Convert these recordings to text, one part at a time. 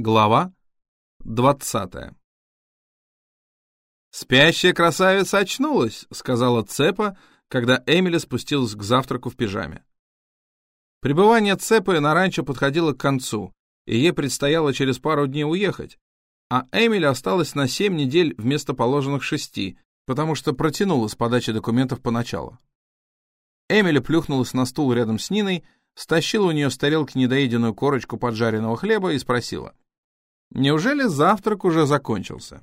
Глава двадцатая «Спящая красавица очнулась», — сказала Цепа, когда Эмили спустилась к завтраку в пижаме. Пребывание Цепы на ранчо подходило к концу, и ей предстояло через пару дней уехать, а Эмили осталась на семь недель вместо положенных шести, потому что протянула с подачи документов поначалу. Эмили плюхнулась на стул рядом с Ниной, стащила у нее с тарелки недоеденную корочку поджаренного хлеба и спросила — Неужели завтрак уже закончился?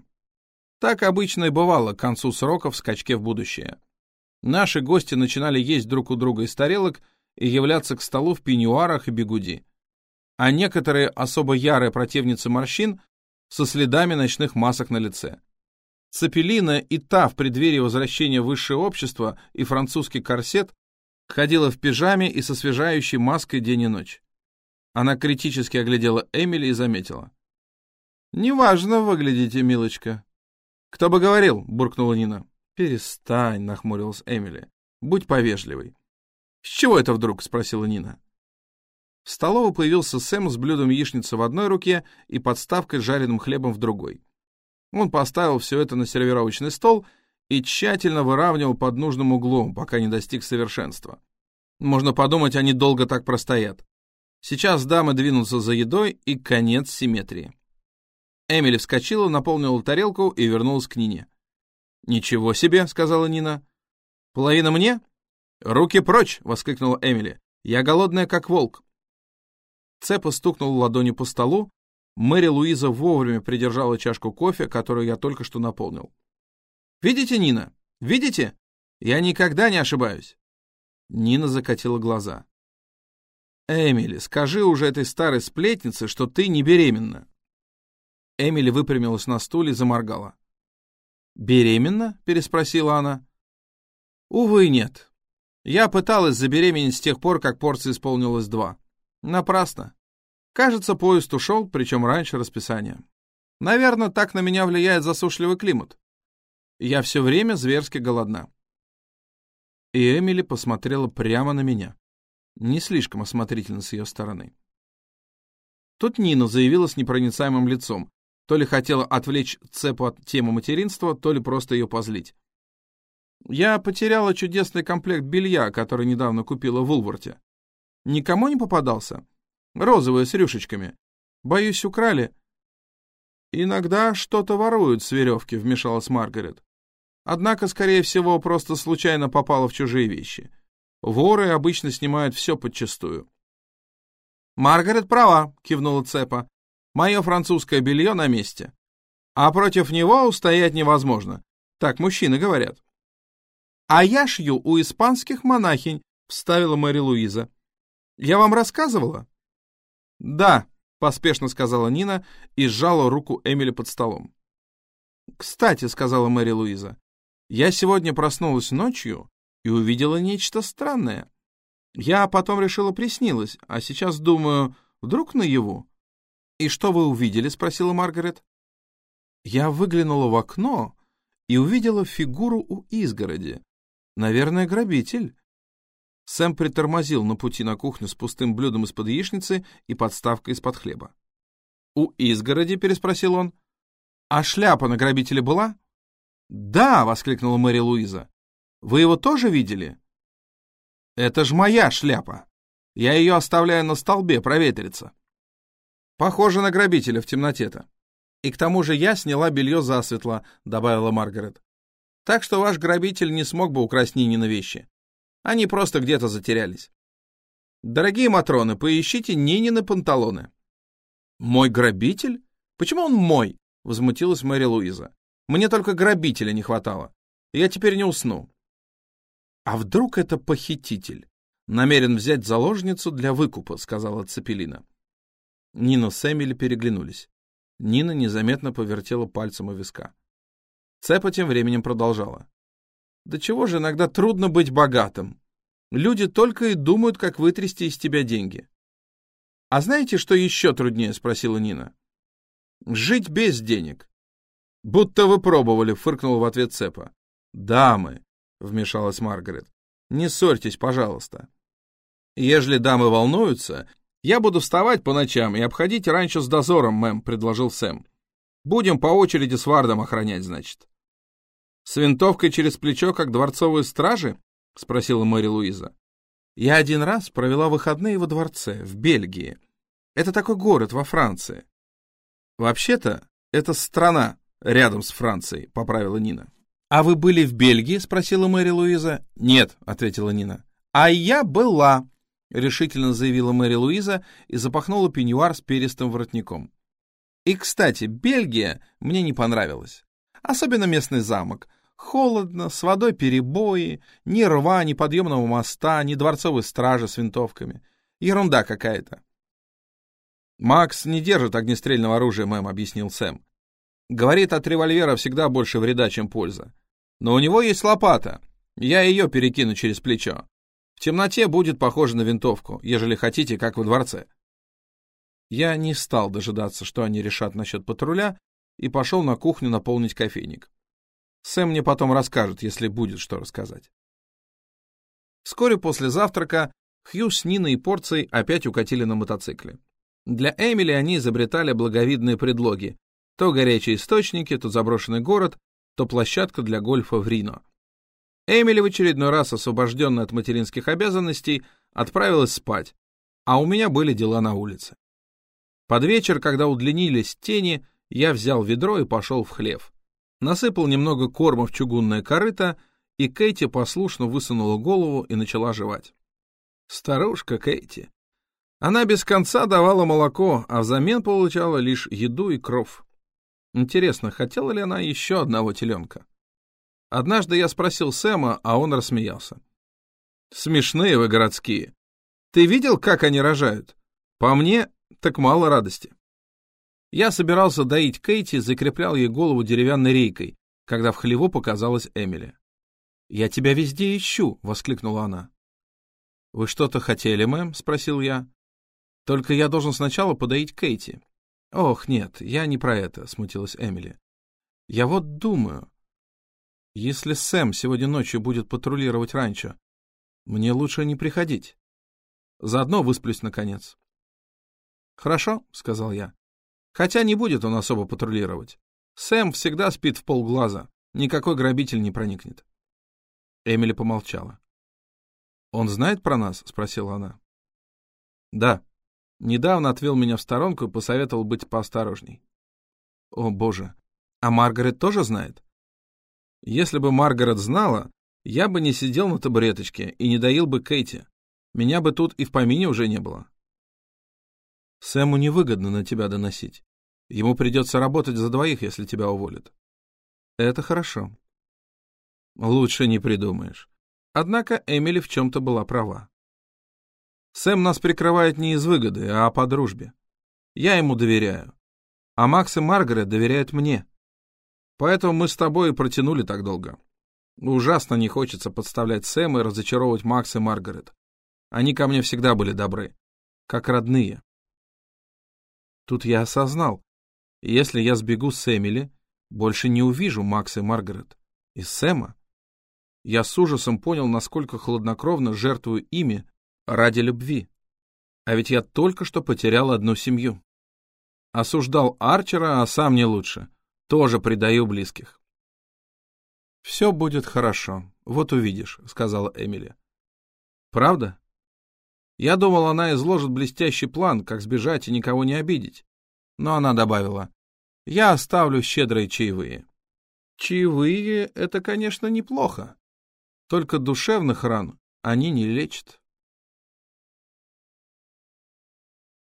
Так обычно и бывало к концу срока в скачке в будущее. Наши гости начинали есть друг у друга из тарелок и являться к столу в пеньюарах и бегуди. А некоторые особо ярые противницы морщин со следами ночных масок на лице. Цепелина и та в преддверии возвращения высшее общество и французский корсет ходила в пижаме и со свежающей маской день и ночь. Она критически оглядела Эмили и заметила. «Неважно выглядите, милочка». «Кто бы говорил?» — буркнула Нина. «Перестань», — нахмурилась Эмили. «Будь повежливой». «С чего это вдруг?» — спросила Нина. В столовой появился Сэм с блюдом яичницы в одной руке и подставкой с жареным хлебом в другой. Он поставил все это на сервировочный стол и тщательно выравнивал под нужным углом, пока не достиг совершенства. Можно подумать, они долго так простоят. Сейчас дамы двинутся за едой, и конец симметрии. Эмили вскочила, наполнила тарелку и вернулась к Нине. «Ничего себе!» — сказала Нина. «Половина мне?» «Руки прочь!» — воскликнула Эмили. «Я голодная, как волк». Цепа стукнул ладонью по столу. Мэри Луиза вовремя придержала чашку кофе, которую я только что наполнил. «Видите, Нина? Видите? Я никогда не ошибаюсь!» Нина закатила глаза. «Эмили, скажи уже этой старой сплетнице, что ты не беременна». Эмили выпрямилась на стуле и заморгала. «Беременна?» — переспросила она. «Увы, нет. Я пыталась забеременеть с тех пор, как порции исполнилось два. Напрасно. Кажется, поезд ушел, причем раньше расписания. Наверное, так на меня влияет засушливый климат. Я все время зверски голодна». И Эмили посмотрела прямо на меня. Не слишком осмотрительно с ее стороны. Тут Нина заявила с непроницаемым лицом. То ли хотела отвлечь Цепу от темы материнства, то ли просто ее позлить. Я потеряла чудесный комплект белья, который недавно купила в Улварте. Никому не попадался? Розовые с рюшечками. Боюсь, украли. Иногда что-то воруют с веревки, вмешалась Маргарет. Однако, скорее всего, просто случайно попало в чужие вещи. Воры обычно снимают все подчистую. «Маргарет права», — кивнула Цепа. Мое французское белье на месте. А против него устоять невозможно. Так мужчины говорят. А я шью у испанских монахинь, вставила Мэри Луиза. Я вам рассказывала? Да, поспешно сказала Нина и сжала руку Эмили под столом. Кстати, сказала Мэри Луиза, я сегодня проснулась ночью и увидела нечто странное. Я потом решила приснилось, а сейчас думаю, вдруг наяву. «И что вы увидели?» — спросила Маргарет. Я выглянула в окно и увидела фигуру у изгороди. Наверное, грабитель. Сэм притормозил на пути на кухню с пустым блюдом из-под яичницы и подставкой из-под хлеба. «У изгороди?» — переспросил он. «А шляпа на грабителе была?» «Да!» — воскликнула Мэри Луиза. «Вы его тоже видели?» «Это ж моя шляпа. Я ее оставляю на столбе проветриться». Похоже на грабителя в темноте-то. И к тому же я сняла белье засветло, добавила Маргарет. Так что ваш грабитель не смог бы украсть Нинины вещи. Они просто где-то затерялись. Дорогие Матроны, поищите Нинины панталоны. Мой грабитель? Почему он мой? Возмутилась Мэри Луиза. Мне только грабителя не хватало. Я теперь не усну. А вдруг это похититель? Намерен взять заложницу для выкупа, сказала Цепелина. Нина с Эмили переглянулись. Нина незаметно повертела пальцем у виска. Цепа тем временем продолжала. «Да чего же иногда трудно быть богатым? Люди только и думают, как вытрясти из тебя деньги». «А знаете, что еще труднее?» — спросила Нина. «Жить без денег». «Будто вы пробовали», — фыркнул в ответ Цепа. «Дамы», — вмешалась Маргарет, — «не ссорьтесь, пожалуйста». «Ежели дамы волнуются, «Я буду вставать по ночам и обходить раньше с дозором, мэм», — предложил Сэм. «Будем по очереди с Вардом охранять, значит». «С винтовкой через плечо, как дворцовые стражи?» — спросила Мэри Луиза. «Я один раз провела выходные во дворце, в Бельгии. Это такой город во Франции». «Вообще-то, это страна рядом с Францией», — поправила Нина. «А вы были в Бельгии?» — спросила Мэри Луиза. «Нет», — ответила Нина. «А я была», — решительно заявила Мэри Луиза и запахнула пеньюар с перистым воротником. «И, кстати, Бельгия мне не понравилась. Особенно местный замок. Холодно, с водой перебои, ни рва, ни подъемного моста, ни дворцовой стражи с винтовками. Ерунда какая-то. «Макс не держит огнестрельного оружия, мэм», — объяснил Сэм. «Говорит, от револьвера всегда больше вреда, чем польза. Но у него есть лопата. Я ее перекину через плечо. В темноте будет похоже на винтовку, ежели хотите, как во дворце». Я не стал дожидаться, что они решат насчет патруля, и пошел на кухню наполнить кофейник. Сэм мне потом расскажет, если будет что рассказать. Вскоре после завтрака Хью с Ниной и Порцией опять укатили на мотоцикле. Для Эмили они изобретали благовидные предлоги. То горячие источники, то заброшенный город, то площадка для гольфа в Рино. Эмили в очередной раз, освобожденная от материнских обязанностей, отправилась спать, а у меня были дела на улице. Под вечер, когда удлинились тени, я взял ведро и пошел в хлев насыпал немного корма в чугунное корыто, и Кэти послушно высунула голову и начала жевать. Старушка Кэти. Она без конца давала молоко, а взамен получала лишь еду и кров. Интересно, хотела ли она еще одного теленка? Однажды я спросил Сэма, а он рассмеялся. «Смешные вы городские. Ты видел, как они рожают? По мне, так мало радости». Я собирался доить Кейти, закреплял ей голову деревянной рейкой, когда в хлеву показалась Эмили. «Я тебя везде ищу!» — воскликнула она. «Вы что-то хотели, мэм?» — спросил я. «Только я должен сначала подоить Кейти». «Ох, нет, я не про это», — смутилась Эмили. «Я вот думаю, если Сэм сегодня ночью будет патрулировать ранчо, мне лучше не приходить. Заодно высплюсь, наконец». «Хорошо», — сказал я. Хотя не будет он особо патрулировать. Сэм всегда спит в полглаза, никакой грабитель не проникнет. Эмили помолчала. «Он знает про нас?» — спросила она. «Да. Недавно отвел меня в сторонку и посоветовал быть поосторожней». «О, боже. А Маргарет тоже знает?» «Если бы Маргарет знала, я бы не сидел на табуреточке и не доил бы Кейти. Меня бы тут и в помине уже не было». Сэму невыгодно на тебя доносить. Ему придется работать за двоих, если тебя уволят. Это хорошо. Лучше не придумаешь. Однако Эмили в чем-то была права. Сэм нас прикрывает не из выгоды, а по дружбе. Я ему доверяю. А Макс и Маргарет доверяют мне. Поэтому мы с тобой и протянули так долго. Ужасно не хочется подставлять Сэма и разочаровывать Макс и Маргарет. Они ко мне всегда были добры, как родные. Тут я осознал, если я сбегу с Эмили, больше не увижу Макса и Маргарет. И Сэма. Я с ужасом понял, насколько хладнокровно жертвую ими ради любви. А ведь я только что потерял одну семью. Осуждал Арчера, а сам не лучше. Тоже предаю близких. «Все будет хорошо, вот увидишь», — сказала Эмили. «Правда?» Я думал, она изложит блестящий план, как сбежать и никого не обидеть. Но она добавила, «Я оставлю щедрые чаевые». Чаевые — это, конечно, неплохо. Только душевных ран они не лечат.